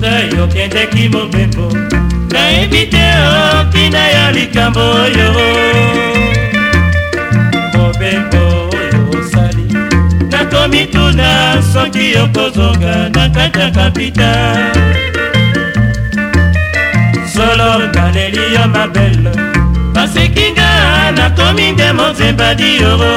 kristo yokendeki mobembo nayebi te opina ya likambo oyo mobembo oyo osali nakomi tuna soki okozonga na kati ya kapita solo naleli yo mabele basekinga nakomi nde monzemba dioro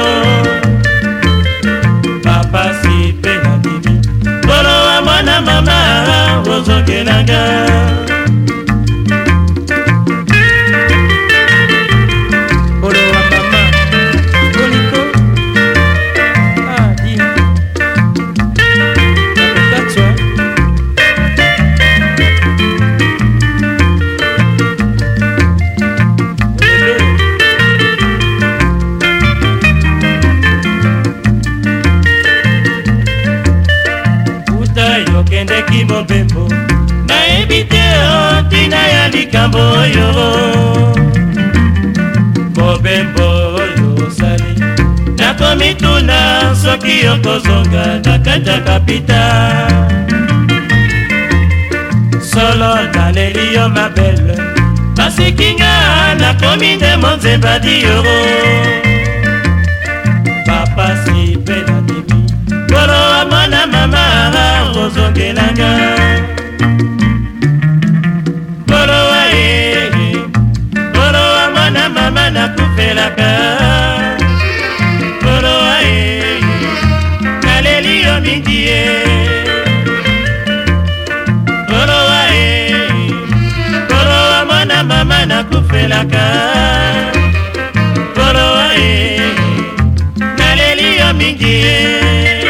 ekendeki mobembo nayebi te o ntina ya likambo oyo mobembo oyo osali nakomituna soki okozonga na kati ya kapita solo naleli yo mabele basikinga nakomi nde monzemba dioro bapelanga bolowa ye bolowa mwana mama nakufelaka bolowa ye naleli yo mingi ye bolowa ye bolowa mwana mama nakufelaka bolowa ye naleli yo mingi ye